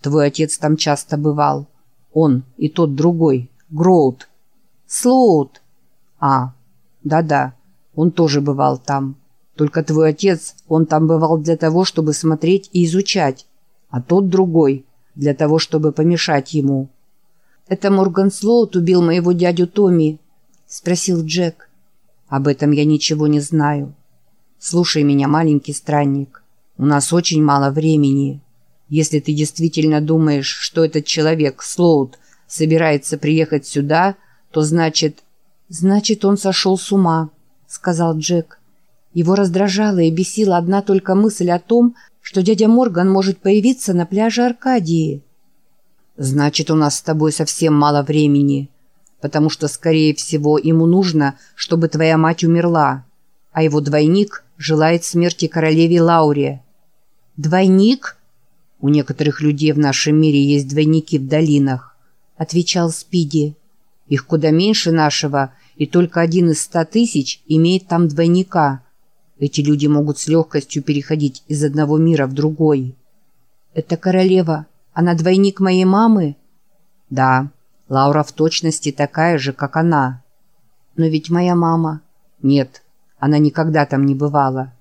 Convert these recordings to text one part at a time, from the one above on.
Твой отец там часто бывал. Он и тот другой, Гроут. Слоут. А, да-да, он тоже бывал там. Только твой отец, он там бывал для того, чтобы смотреть и изучать, а тот другой – для того, чтобы помешать ему. «Это Морган Слоут убил моего дядю Томми?» – спросил Джек. «Об этом я ничего не знаю. Слушай меня, маленький странник. У нас очень мало времени. Если ты действительно думаешь, что этот человек, Слоут, собирается приехать сюда, то значит...» «Значит, он сошел с ума», — сказал Джек. Его раздражала и бесила одна только мысль о том, что дядя Морган может появиться на пляже Аркадии. «Значит, у нас с тобой совсем мало времени, потому что, скорее всего, ему нужно, чтобы твоя мать умерла, а его двойник желает смерти королеве Лауре». «Двойник?» «У некоторых людей в нашем мире есть двойники в долинах», — отвечал Спиди. «Их куда меньше нашего, и только один из ста тысяч имеет там двойника. Эти люди могут с легкостью переходить из одного мира в другой». «Это королева. Она двойник моей мамы?» «Да, Лаура в точности такая же, как она». «Но ведь моя мама...» «Нет, она никогда там не бывала.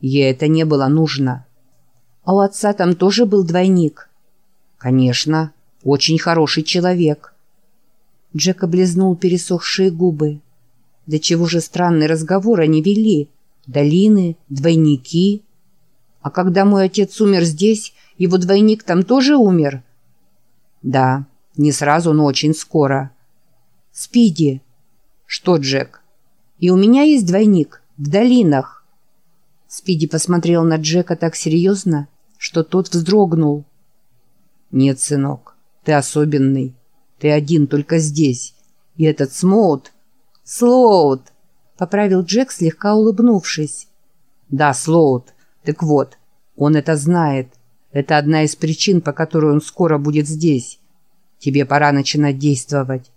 Ей это не было нужно». А у отца там тоже был двойник? Конечно, очень хороший человек. Джек облизнул пересохшие губы. Да чего же странный разговор они вели? Долины, двойники. А когда мой отец умер здесь, его двойник там тоже умер? Да, не сразу, но очень скоро. Спиди. Что, Джек? И у меня есть двойник в долинах. Спиди посмотрел на Джека так серьезно, что тот вздрогнул. «Нет, сынок, ты особенный. Ты один только здесь. И этот Смоут...» «Слоут!» — поправил Джек, слегка улыбнувшись. «Да, Слоут. Так вот, он это знает. Это одна из причин, по которой он скоро будет здесь. Тебе пора начинать действовать».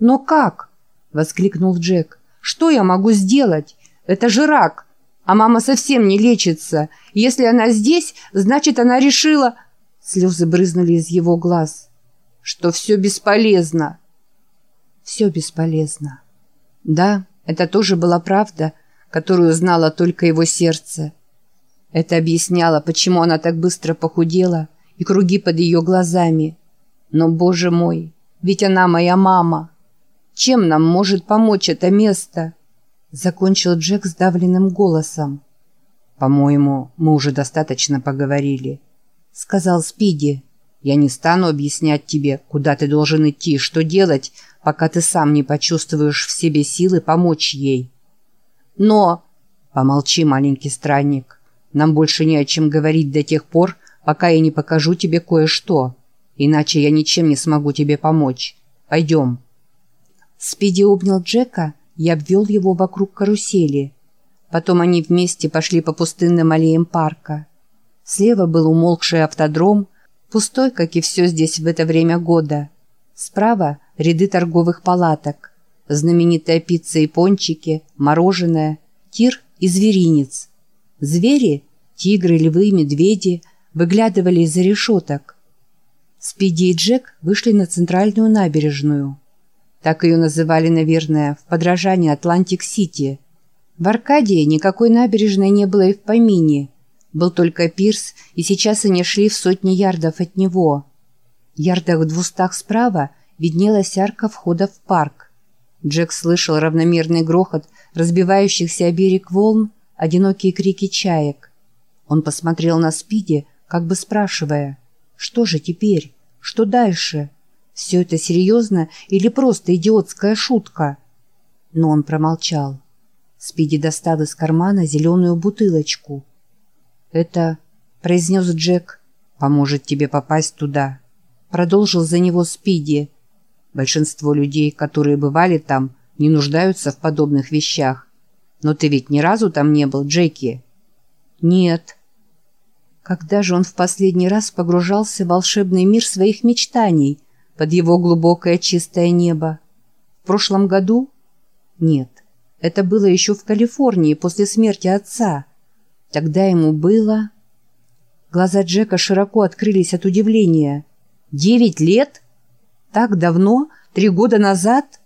«Но как?» — воскликнул Джек. «Что я могу сделать? Это же рак!» А мама совсем не лечится. Если она здесь, значит, она решила...» Слезы брызнули из его глаз. «Что все бесполезно». «Все бесполезно». Да, это тоже была правда, которую знала только его сердце. Это объясняло, почему она так быстро похудела и круги под ее глазами. Но, боже мой, ведь она моя мама. Чем нам может помочь это место?» Закончил Джек сдавленным голосом. «По-моему, мы уже достаточно поговорили», — сказал Спиди. «Я не стану объяснять тебе, куда ты должен идти, что делать, пока ты сам не почувствуешь в себе силы помочь ей». «Но...» «Помолчи, маленький странник. Нам больше не о чем говорить до тех пор, пока я не покажу тебе кое-что. Иначе я ничем не смогу тебе помочь. Пойдем». Спиди обнял Джека и обвел его вокруг карусели. Потом они вместе пошли по пустынным аллеям парка. Слева был умолкший автодром, пустой, как и все здесь в это время года. Справа – ряды торговых палаток, знаменитая пицца и пончики, мороженое, тир и зверинец. Звери – тигры, львы, медведи – выглядывали из-за решеток. Спиди и Джек вышли на центральную набережную – так ее называли, наверное, в подражании Атлантик-Сити. В Аркадии никакой набережной не было и в помине. Был только пирс, и сейчас они шли в сотни ярдов от него. Ярдах в двустах справа виднелась арка входа в парк. Джек слышал равномерный грохот разбивающихся о берег волн, одинокие крики чаек. Он посмотрел на Спиди, как бы спрашивая, «Что же теперь? Что дальше?» Все это серьезно или просто идиотская шутка? Но он промолчал. Спиди достал из кармана зеленую бутылочку. «Это», — произнес Джек, — «поможет тебе попасть туда». Продолжил за него Спиди. «Большинство людей, которые бывали там, не нуждаются в подобных вещах. Но ты ведь ни разу там не был, Джеки?» «Нет». Когда же он в последний раз погружался в волшебный мир своих мечтаний — под его глубокое чистое небо. В прошлом году? Нет, это было еще в Калифорнии после смерти отца. Тогда ему было... Глаза Джека широко открылись от удивления. «Девять лет? Так давно? Три года назад?»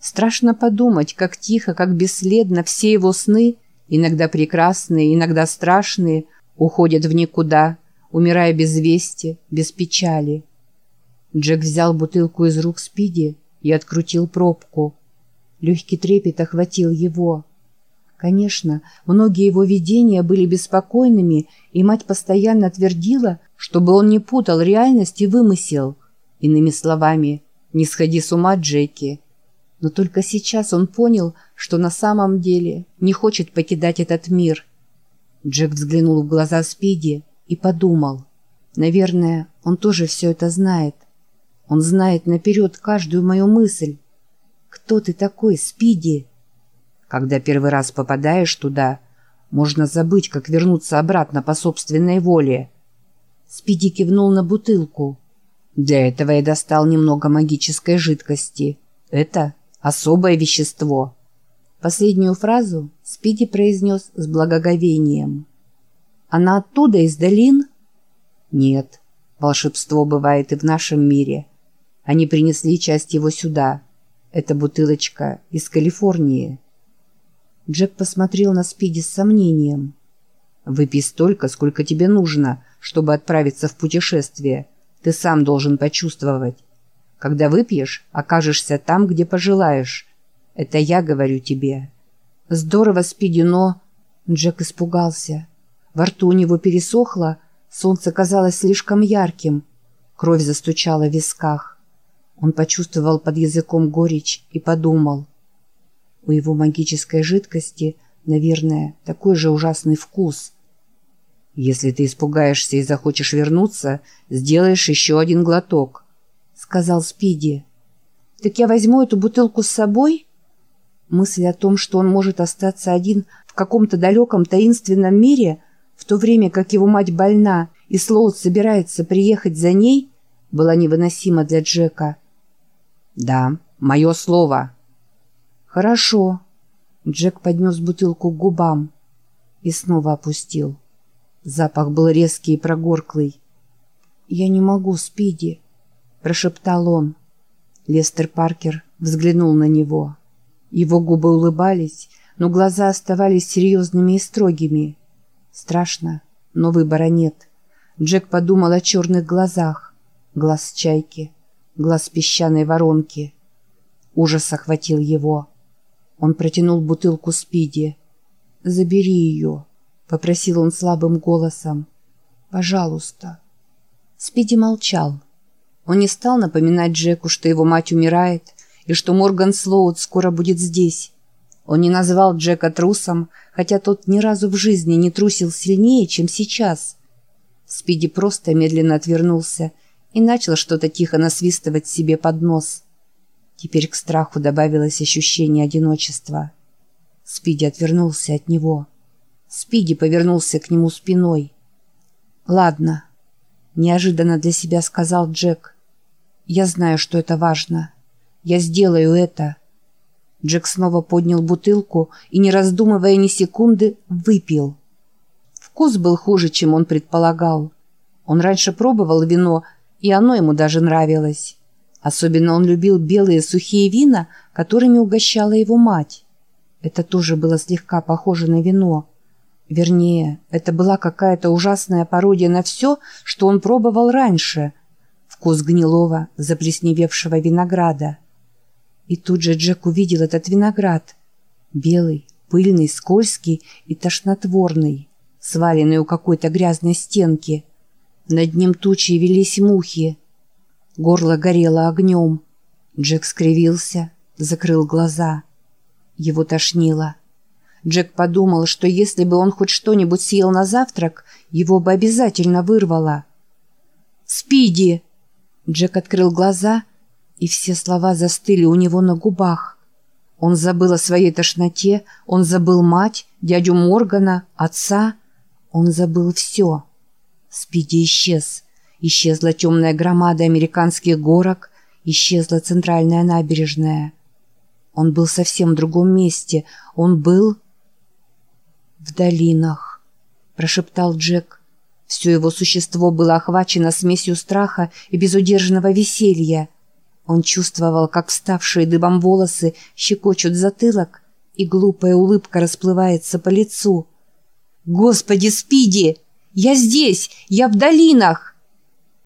Страшно подумать, как тихо, как бесследно все его сны, иногда прекрасные, иногда страшные, уходят в никуда, умирая без вести, без печали. Джек взял бутылку из рук Спиди и открутил пробку. Легкий трепет охватил его. Конечно, многие его видения были беспокойными, и мать постоянно твердила, чтобы он не путал реальность и вымысел. Иными словами, «Не сходи с ума, Джеки». Но только сейчас он понял, что на самом деле не хочет покидать этот мир. Джек взглянул в глаза Спиди и подумал. Наверное, он тоже все это знает. Он знает наперед каждую мою мысль. «Кто ты такой, Спиди?» Когда первый раз попадаешь туда, можно забыть, как вернуться обратно по собственной воле. Спиди кивнул на бутылку. Для этого я достал немного магической жидкости. Это особое вещество. Последнюю фразу Спиди произнес с благоговением. «Она оттуда, из долин?» «Нет, волшебство бывает и в нашем мире. Они принесли часть его сюда. Это бутылочка из Калифорнии». Джек посмотрел на Спиди с сомнением. «Выпей столько, сколько тебе нужно, чтобы отправиться в путешествие. Ты сам должен почувствовать. Когда выпьешь, окажешься там, где пожелаешь. Это я говорю тебе». «Здорово, Спиди, но...» Джек испугался. Во рту у него пересохло, солнце казалось слишком ярким. Кровь застучала в висках. Он почувствовал под языком горечь и подумал — у его магической жидкости, наверное, такой же ужасный вкус. «Если ты испугаешься и захочешь вернуться, сделаешь еще один глоток», — сказал Спиди. «Так я возьму эту бутылку с собой?» Мысль о том, что он может остаться один в каком-то далеком таинственном мире, в то время как его мать больна и Слоут собирается приехать за ней, была невыносима для Джека. «Да, мое слово», «Хорошо». Джек поднес бутылку к губам и снова опустил. Запах был резкий и прогорклый. «Я не могу, Спиди», — прошептал он. Лестер Паркер взглянул на него. Его губы улыбались, но глаза оставались серьезными и строгими. Страшно, но выбора нет. Джек подумал о черных глазах. Глаз чайки, глаз песчаной воронки. Ужас охватил его. Он протянул бутылку Спиди. «Забери ее», — попросил он слабым голосом. «Пожалуйста». Спиди молчал. Он не стал напоминать Джеку, что его мать умирает и что Морган Слоуд скоро будет здесь. Он не назвал Джека трусом, хотя тот ни разу в жизни не трусил сильнее, чем сейчас. Спиди просто медленно отвернулся и начал что-то тихо насвистывать себе под нос. Теперь к страху добавилось ощущение одиночества. Спиди отвернулся от него. Спиди повернулся к нему спиной. «Ладно», — неожиданно для себя сказал Джек. «Я знаю, что это важно. Я сделаю это». Джек снова поднял бутылку и, не раздумывая ни секунды, выпил. Вкус был хуже, чем он предполагал. Он раньше пробовал вино, и оно ему даже нравилось. Особенно он любил белые сухие вина, которыми угощала его мать. Это тоже было слегка похоже на вино. Вернее, это была какая-то ужасная пародия на все, что он пробовал раньше. Вкус гнилого, заплесневевшего винограда. И тут же Джек увидел этот виноград. Белый, пыльный, скользкий и тошнотворный, сваленный у какой-то грязной стенки. Над ним тучи велись мухи. Горло горело огнем. Джек скривился, закрыл глаза. Его тошнило. Джек подумал, что если бы он хоть что-нибудь съел на завтрак, его бы обязательно вырвало. «Спиди!» Джек открыл глаза, и все слова застыли у него на губах. Он забыл о своей тошноте, он забыл мать, дядю Моргана, отца. Он забыл все. Спиди исчез. Исчезла темная громада американских горок, исчезла центральная набережная. Он был совсем в другом месте. Он был... «В долинах», — прошептал Джек. Все его существо было охвачено смесью страха и безудержного веселья. Он чувствовал, как вставшие дыбом волосы щекочут затылок, и глупая улыбка расплывается по лицу. «Господи, Спиди! Я здесь! Я в долинах!»